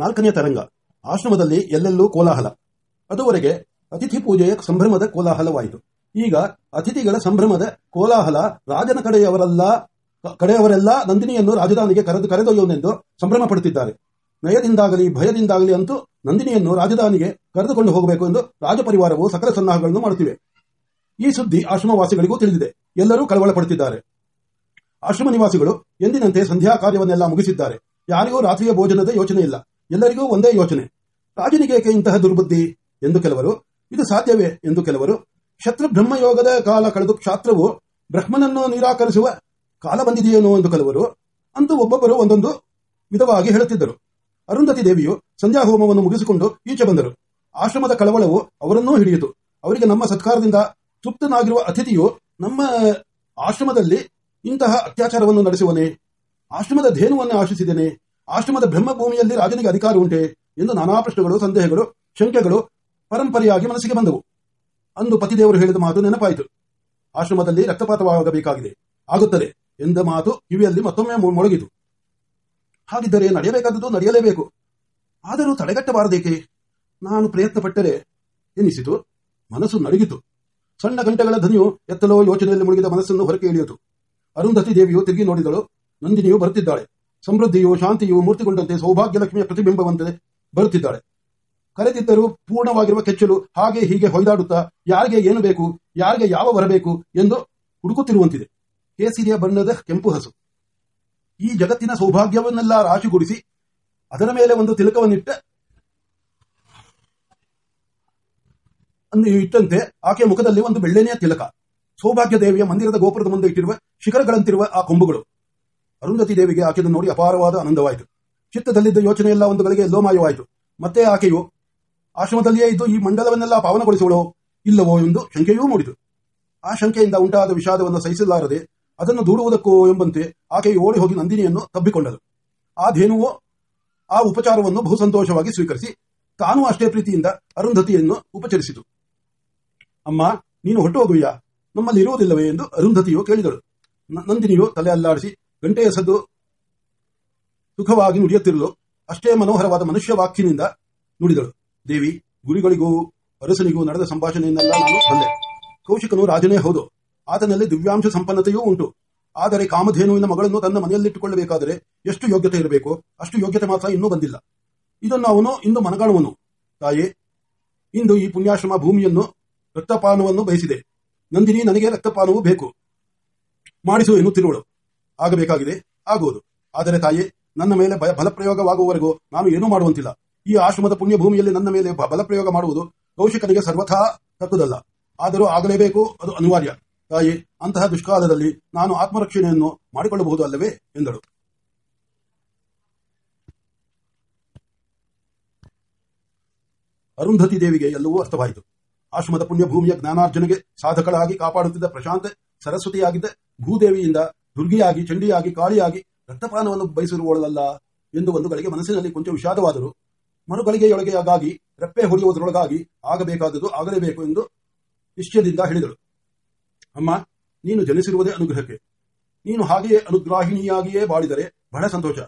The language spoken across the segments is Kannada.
ನಾಲ್ಕನೇ ತರಂಗ. ಆಶ್ರಮದಲ್ಲಿ ಎಲ್ಲೆಲ್ಲೂ ಕೋಲಾಹಲ. ಅದುವರೆಗೆ ಅತಿಥಿ ಪೂಜೆಯ ಸಂಭ್ರಮದ ಕೋಲಾಹಲವಾಯಿತು. ಈಗ ಅತಿಥಿಗಳ ಸಂಭ್ರಮದ ಕೋಲಾಹಲ ರಾಜನ ಕಡೆಯವರೆಲ್ಲ ಕಡೆಯವರೆಲ್ಲ ನಂದಿನಿಯನ್ನು ರಾಜಧಾನಿಗೆ ಕರೆದು ಕರೆದೊಯ್ಯುವನೆಂದು ಸಂಭ್ರಮ ಪಡುತ್ತಿದ್ದಾರೆ. ನಯದಿಂದಾಗಲಿ, ಭಯದಿಂದಾಗಲಿ ಅಂತೂ ನಂದಿನಿಯನ್ನು ರಾಜಧಾನಿಗೆ ಕರೆದುಕೊಂಡು ಹೋಗಬೇಕು ಎಂದು ರಾಜಪರಿವಾರವು ಸಕಲ ಸನ್ನಾಹಗಳನ್ನು ಮಾಡುತ್ತಿವೆ. ಈ ಸುದ್ದಿ ಆಶ್ರಮವಾಸಿಗಳಿಗೂ ತಿಳಿದಿದೆ. ಎಲ್ಲರೂ ಕಳವಳ ಪಡುತ್ತಿದ್ದಾರೆ ಆಶ್ರಮ ನಿವಾಸಿಗಳು ಎಂದಿನಂತೆ ಸಂಧ್ಯಾ ಕಾರ್ಯವನ್ನೆಲ್ಲ ಮುಗಿಸಿದ್ದಾರೆ. ಯಾರಿಗೂ ರಾತ್ರಿಯ ಭೋಜನದ ಯೋಚನೆ ಇಲ್ಲ ಎಲ್ಲರಿಗೂ ಒಂದೇ ಯೋಚನೆ. ರಾಜನಿಗೇಕೆ ಇಂತಹ ದುರ್ಬುದ್ಧಿ? ಎಂದು ಕೆಲವರು, ಇದು ಸಾಧ್ಯವೇ? ಎಂದು ಕೆಲವರು, ಶತ್ರು ಬ್ರಹ್ಮಯೋಗದ ಕಾಲ ಕಳೆದು ಕ್ಷಾತ್ರವು ಬ್ರಹ್ಮನನ್ನು ನಿರಾಕರಿಸುವ ಕಾಲ ಬಂದಿದೆಯೇನೋ ಎಂದು ಕೆಲವರು, ಅಂತೂ ಒಬ್ಬೊಬ್ಬರು ಒಂದೊಂದು ವಿಧವಾಗಿ ಹೇಳುತ್ತಿದ್ದರು. ಅರುಂಧತಿ ದೇವಿಯು ಸಂಧ್ಯಾ ಹೋಮವನ್ನು ಮುಗಿಸಿಕೊಂಡು ಈಚೆ ಬಂದರು. ಆಶ್ರಮದ ಕಳವಳವು ಅವರನ್ನೂ ಹಿಡಿಯಿತು. ಅವರಿಗೆ ನಮ್ಮ ಸತ್ಕಾರದಿಂದ ತೃಪ್ತನಾಗಿರುವ ಅತಿಥಿಯು ನಮ್ಮ ಆಶ್ರಮದಲ್ಲಿ ಇಂತಹ ಅತ್ಯಾಚಾರವನ್ನು ನಡೆಸುವನೇ. ಆಶ್ರಮದ ಧೇನುವನ್ನು ಆಶಿಸಿದ್ದೇನೆ. ಆಶ್ರಮದ ಬ್ರಹ್ಮಭೂಮಿಯಲ್ಲಿ ರಾಜನಿಗೆ ಅಧಿಕಾರ ಉಂಟೆ ಎಂದು ನಾನಾ ಪ್ರಶ್ನೆಗಳು, ಸಂದೇಹಗಳು, ಶಂಕೆಗಳು ಪರಂಪರೆಯಾಗಿ ಮನಸ್ಸಿಗೆ ಬಂದವು. ಅಂದು ಪತಿದೇವರು ಹೇಳಿದ ಮಾತು ನೆನಪಾಯಿತು. ಆಶ್ರಮದಲ್ಲಿ ರಕ್ತಪಾತವಾಗಬೇಕಾಗಿದೆ. ಆಗುತ್ತದೆ ಎಂದ ಮಾತು ಕಿವಿಯಲ್ಲಿ ಮತ್ತೊಮ್ಮೆ ಮೊಳಗಿತು. ಹಾಗಿದ್ದರೆ ನಡೆಯಬೇಕಾದದ್ದು ನಡೆಯಲೇಬೇಕು. ಆದರೂ ತಡೆಗಟ್ಟಬಾರದೇಕೆ? ನಾನು ಪ್ರಯತ್ನ ಪಟ್ಟರೆ ಎನಿಸಿತು. ಮನಸ್ಸು ನಡುಗಿತು. ಸಣ್ಣ ಗಂಟೆಗಳ ಧ್ವನಿಯು ಎತ್ತಲೋ ಯೋಚನೆಯಲ್ಲಿ ಮುಳುಗಿದ ಮನಸ್ಸನ್ನು ಹೊರಕೆ ಇಳಿಯಿತು ಅರುಂಧತಿ ದೇವಿಯು ತಿರುಗಿ ನೋಡಿದಳು. ನಂದಿನಿಯು ಬರುತ್ತಿದ್ದಾಳೆ. ಸಮೃದ್ಧಿಯು ಶಾಂತಿಯು ಮೂರ್ತಿಗೊಂಡಂತೆ ಸೌಭಾಗ್ಯಲಕ್ಷ್ಮಿಯ ಪ್ರತಿಬಿಂಬವಂತೆ ಬರುತ್ತಿದ್ದಾಳೆ. ಕರೆದಿದ್ದರೂ ಪೂರ್ಣವಾಗಿರುವ ಕೆಚ್ಚಲು ಹಾಗೆ ಹೀಗೆ ಹೊಯ್ದಾಡುತ್ತಾ, ಯಾರಿಗೆ ಏನು ಬೇಕು, ಯಾರಿಗೆ ಯಾವ ಬರಬೇಕು ಎಂದು ಹುಡುಕುತ್ತಿರುವಂತಿದೆ. ಕೇಸರಿಯ ಬಣ್ಣದ ಕೆಂಪು ಹಸು. ಈ ಜಗತ್ತಿನ ಸೌಭಾಗ್ಯವನ್ನೆಲ್ಲ ರಾಶಿಗೂಡಿಸಿ, ಅದರ ಮೇಲೆ ಒಂದು ತಿಲಕವನ್ನಿಟ್ಟ ಇಟ್ಟಂತೆ ಆಕೆಯ ಮುಖದಲ್ಲಿ ಒಂದು ಬೆಳ್ಳೆನೆಯ ತಿಲಕ. ಸೌಭಾಗ್ಯ ದೇವಿಯ ಮಂದಿರದ ಗೋಪುರದ ಮುಂದೆ ಇಟ್ಟಿರುವ ಶಿಖರಗಳಂತಿರುವ ಆ ಕೊಂಬುಗಳು. ಅರುಂಧತಿ ದೇವಿಗೆ ಆಕೆಯನ್ನು ನೋಡಿ ಅಪಾರವಾದ ಆನಂದವಾಯಿತು. ಚಿತ್ತದಲ್ಲಿದ್ದ ಯೋಚನೆಯೆಲ್ಲ ಒಂದು ಗಳಿಗೆ ಲೋಮಾಯವಾಯಿತು. ಮಾಯವಾಯಿತು ಮತ್ತೆ ಆಕೆಯು, ಆಶ್ರಮದಲ್ಲಿಯೇ ಇದ್ದು ಈ ಮಂಡಲವನ್ನೆಲ್ಲ ಪಾವನಗೊಳಿಸುವಳೋ ಇಲ್ಲವೋ ಎಂದು ಶಂಕೆಯೂ ಮೂಡಿತು. ಆ ಶಂಕೆಯಿಂದ ಉಂಟಾದ ವಿಷಾದವನ್ನು ಸಹಿಸಲಾರದೆ ಅದನ್ನು ದೂಡುವುದಕ್ಕೋ ಎಂಬಂತೆ ಆಕೆಯು ಓಡಿ ಹೋಗಿ ನಂದಿನಿಯನ್ನು ತಬ್ಬಿಕೊಂಡಳು. ಆ ಧೇನುವು ಆ ಉಪಚಾರವನ್ನು ಬಹು ಸಂತೋಷವಾಗಿ ಸ್ವೀಕರಿಸಿ, ತಾನೂ ಅಷ್ಟೇ ಪ್ರೀತಿಯಿಂದ ಅರುಂಧತಿಯನ್ನು ಉಪಚರಿಸಿತು. ಅಮ್ಮ, ನೀನು ಹೊಟ್ಟು ಹೋಗುವಿಯಾ ನಮ್ಮಲ್ಲಿ ಇರುವುದಿಲ್ಲವೇ? ಎಂದು ಅರುಂಧತಿಯು ಕೇಳಿದಳು. ನಂದಿನಿಯು ತಲೆ ಅಲ್ಲಾಡಿಸಿ ಗಂಟೆಯ ಸದ್ದು ಸುಖವಾಗಿ ನುಡಿಯುತ್ತಿರುವುದು ಅಷ್ಟೇ ಮನೋಹರವಾದ ಮನುಷ್ಯ ವಾಕ್ಯನಿಂದ ನುಡಿದಳು. ದೇವಿ, ಗುರಿಗಳಿಗೂ ಅರಸನಿಗೂ ನಡೆದ ಸಂಭಾಷಣೆಯನ್ನೆಲ್ಲ ನಾನು ಬಂದೆ. ಕೌಶಿಕನು ರಾಜನೇ ಹೌದು. ಆತನಲ್ಲಿ ದಿವ್ಯಾಂಶ ಸಂಪನ್ನತೆಯೂ ಉಂಟು. ಆದರೆ ಕಾಮಧೇನುವಿನ ಮಗಳನ್ನು ತನ್ನ ಮನೆಯಲ್ಲಿಟ್ಟುಕೊಳ್ಳಬೇಕಾದರೆ ಎಷ್ಟು ಯೋಗ್ಯತೆ ಇರಬೇಕು? ಅಷ್ಟು ಯೋಗ್ಯತೆ ಮಾತ್ರ ಇನ್ನೂ ಬಂದಿಲ್ಲ. ಇದನ್ನು ಅವನು ಇಂದು ಮನಗಾಣುವನು. ತಾಯಿ, ಇಂದು ಈ ಪುಣ್ಯಾಶ್ರಮ ಭೂಮಿಯನ್ನು ರಕ್ತಪಾನವನ್ನು ಬಯಸಿದೆ. ನಂದಿನಿ, ನನಗೆ ರಕ್ತಪಾನವೂ ಬೇಕು. ಮಾಡಿಸು ಎನ್ನುತ್ತಿರುವಳು. ಆಗಬೇಕಾಗಿದೆ. ಆಗುವುದು ಆದರೆ ತಾಯಿ, ನನ್ನ ಮೇಲೆ ಬಲಪ್ರಯೋಗವಾಗುವವರೆಗೂ ನಾನು ಏನೂ ಮಾಡುವಂತಿಲ್ಲ. ಈ ಆಶ್ರಮದ ಪುಣ್ಯಭೂಮಿಯಲ್ಲಿ ನನ್ನ ಮೇಲೆ ಬಲಪ್ರಯೋಗ ಮಾಡುವುದು ಕೌಶಿಕನಿಗೆ ಸರ್ವಥಾ ತಕ್ಕುದಲ್ಲ. ಆದರೂ ಆಗಲೇಬೇಕು, ಅದು ಅನಿವಾರ್ಯ. ತಾಯಿ, ಅಂತಹ ದುಷ್ಕಾಲದಲ್ಲಿ ನಾನು ಆತ್ಮರಕ್ಷಣೆಯನ್ನು ಮಾಡಿಕೊಳ್ಳಬಹುದು ಅಲ್ಲವೇ? ಎಂದಳು. ಅರುಂಧತಿ ದೇವಿಗೆ ಎಲ್ಲವೂ ಅರ್ಥವಾಯಿತು. ಆಶ್ರಮದ ಪುಣ್ಯಭೂಮಿಯ ಜ್ಞಾನಾರ್ಜನೆಗೆ ಸಾಧಕಳಾಗಿ ಕಾಪಾಡುತ್ತಿದ್ದ ಪ್ರಶಾಂತ, ಸರಸ್ವತಿಯಾಗಿದ್ದ ಭೂದೇವಿಯಿಂದ ದುರ್ಗಿಯಾಗಿ, ಚಂಡಿಯಾಗಿ, ಕಾಳಿಯಾಗಿ ರಕ್ತಪಾನವನ್ನು ಬಯಸಿರುವಳಲ್ಲ ಎಂದು ಒಂದು ಗಳಿಗೆ ಮನಸ್ಸಿನಲ್ಲಿ ಕೊಂಚ ವಿಷಾದವಾದರು ಮರುಗಳಿಗೆಯೊಳಗೆಯಾಗಿ ರೆಪ್ಪೆ ಹೊಡೆಯುವುದರೊಳಗಾಗಿ ಆಗಬೇಕಾದುದು ಆಗಲೇಬೇಕು ಎಂದು ನಿಶ್ಚಯದಿಂದ ಹೇಳಿದಳು. ಅಮ್ಮ, ನೀನು ಜನಿಸಿರುವುದೇ ಅನುಗ್ರಹಕ್ಕೆ. ನೀನು ಹಾಗೆಯೇ ಅನುಗ್ರಾಹಿಣಿಯಾಗಿಯೇ ಬಾಳಿದರೆ ಬಹಳ ಸಂತೋಷ.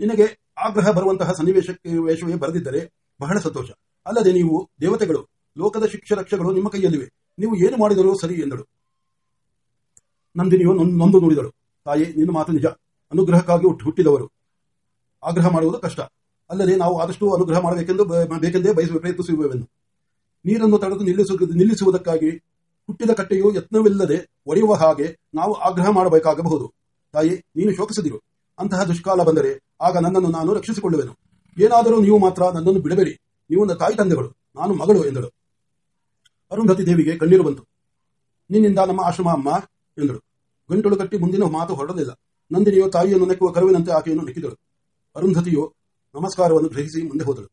ನಿನಗೆ ಆಗ್ರಹ ಬರುವಂತಹ ಸನ್ನಿವೇಶಕ್ಕೆ ವೇಷವೇ ಬರೆದಿದ್ದರೆ ಬಹಳ ಸಂತೋಷ. ಅಲ್ಲದೆ ನೀವು ದೇವತೆಗಳು, ಲೋಕದ ಶಿಕ್ಷರಕ್ಷಗಳು ನಿಮ್ಮ ಕೈಯಲ್ಲಿವೆ. ನೀವು ಏನು ಮಾಡಿದರೂ ಸರಿ ಎಂದಳು. ನಂದಿನಿಯು ನೊಂದ್- ನುಡಿದಳು. ತಾಯಿ, ನಿನ್ನ ಮಾತು ನಿಜ. ಅನುಗ್ರಹಕ್ಕಾಗಿ ಹುಟ್ಟು- ಹುಟ್ಟಿದವರು. ಆಗ್ರಹ ಮಾಡುವುದು ಕಷ್ಟ. ಅಲ್ಲದೆ ನಾವು ಆದಷ್ಟು ಅನುಗ್ರಹ ಮಾಡಬೇಕೆಂದು ಬೇಕೆಂದೇ ಬಯಸುವ ಪ್ರಯತ್ನಿಸುವೆವೆಂದು. ನೀರನ್ನು ತಡೆದು ನಿಲ್ಲಿಸು ನಿಲ್ಲಿಸುವುದಕ್ಕಾಗಿ ಹುಟ್ಟಿದ ಕಟ್ಟೆಯು ಯತ್ನವಿಲ್ಲದೆ ಒಡೆಯುವ ಹಾಗೆ ನಾವು ಆಗ್ರಹ ಮಾಡಬೇಕಾಗಬಹುದು. ತಾಯಿ, ನೀನು ಶೋಕಿಸಿದಿರು. ಅಂತಹ ದುಷ್ಕಾಲ ಬಂದರೆ ಆಗ ನನ್ನನ್ನು ನಾನು ರಕ್ಷಿಸಿಕೊಳ್ಳುವೆನು. ಏನಾದರೂ ನೀವು ಮಾತ್ರ ನನ್ನನ್ನು ಬಿಡಬೇಡಿ. ನೀವು ನನ್ನ ತಾಯಿ ತಂದೆಗಳು. ನಾನು ಮಗಳು ಎಂದಳು. ಅರುಂಧತಿ ದೇವಿಗೆ ಕಣ್ಣೀರು ಬಂತು. ನಿನ್ನಿಂದ ನಮ್ಮ ಆಶ್ರಮ ಅಮ್ಮ ಎಂದಳು. ಗಂಟಲು ಕಟ್ಟಿ ಮುಂದಿನ ಮಾತು ಹೊರಡಲಿಲ್ಲ. ನಂದಿನಿಯು ತಾಯಿಯನ್ನು ನೆಕ್ಕುವ ಕರುವಿನಂತೆ ಆಕೆಯನ್ನು ನೆಕ್ಕಿದಳು. ಅರುಂಧತಿಯು ನಮಸ್ಕಾರವನ್ನು ಗ್ರಹಿಸಿ ಮುಂದೆ ಹೋದಳು.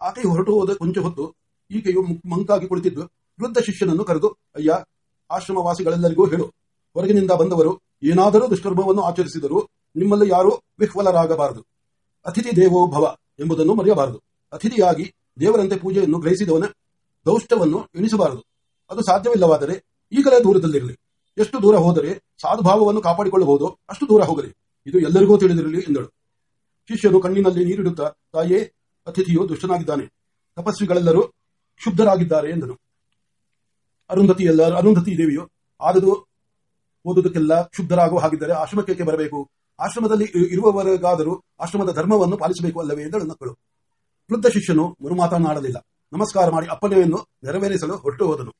ಆಕೆಯು ಹೊರಟು ಹೋದ ಕೊಂಚ ಹೊತ್ತು ಈಕೆಯು ಮುಕ್- ಮಂಕಾಗಿ ಕುಳಿತಿದ್ದು ವೃದ್ಧ ಶಿಷ್ಯನನ್ನು ಕರೆದು, ಅಯ್ಯ, ಆಶ್ರಮವಾಸಿಗಳೆಲ್ಲರಿಗೂ ಹೇಳು. ಹೊರಗಿನಿಂದ ಬಂದವರು ಏನಾದರೂ ದುಷ್ಕರ್ಮವನ್ನು ಆಚರಿಸಿದರೂ ನಿಮ್ಮಲ್ಲಿ ಯಾರೂ ವಿಹ್ವಲರಾಗಬಾರದು. ಅತಿಥಿ ದೇವೋ ಭವ ಎಂಬುದನ್ನು ಮರೆಯಬಾರದು. ಅತಿಥಿಯಾಗಿ ದೇವರಂತೆ ಪೂಜೆಯನ್ನು ಗ್ರಹಿಸಿದವನ ದೌಷ್ಟವನ್ನು ಎಣಿಸಬಾರದು. ಅದು ಸಾಧ್ಯವಿಲ್ಲವಾದರೆ ಈಗಲೇ ದೂರದಲ್ಲಿರಲಿ. ಎಷ್ಟು ದೂರ ಹೋದರೆ ಸಾಧುಭಾವವನ್ನು ಕಾಪಾಡಿಕೊಳ್ಳಬಹುದು, ಅಷ್ಟು ದೂರ ಹೋಗಲಿ. ಇದು ಎಲ್ಲರಿಗೂ ತಿಳಿದಿರಲಿ ಎಂದಳು. ಶಿಷ್ಯನು ಕಣ್ಣಿನಲ್ಲಿ ನೀರಿಡುತ್ತಾ, ತಾಯೇ, ಅತಿಥಿಯು ದುಷ್ಟನಾಗಿದ್ದಾನೆ. ತಪಸ್ವಿಗಳೆಲ್ಲರೂ ಕ್ಷುಬ್ಧರಾಗಿದ್ದಾರೆ ಎಂದನು. ಅರುಂಧತಿ ಎಲ್ಲ ಅರುಂಧತಿ ದೇವಿಯು ಆದದು ಓದುವುದಕ್ಕೆಲ್ಲ ಕ್ಷುಬ್ಧರಾಗುವ ಹಾಗಿದ್ದರೆ ಆಶ್ರಮಕ್ಕೆ ಬರಬೇಕು? ಆಶ್ರಮದಲ್ಲಿ ಇರುವವರೆಗಾದರೂ ಆಶ್ರಮದ ಧರ್ಮವನ್ನು ಪಾಲಿಸಬೇಕು ಅಲ್ಲವೇ ಎಂದಳು ನಕ್ಕಳು ವೃದ್ಧ ಶಿಷ್ಯನು ಮರು ಮಾತನಾಡಲಿಲ್ಲ ನಮಸ್ಕಾರ ಮಾಡಿ ಅಪ್ಪಣೆಯನ್ನು ನೆರವೇರಿಸಲು ಹೊರಟು ಹೋದನು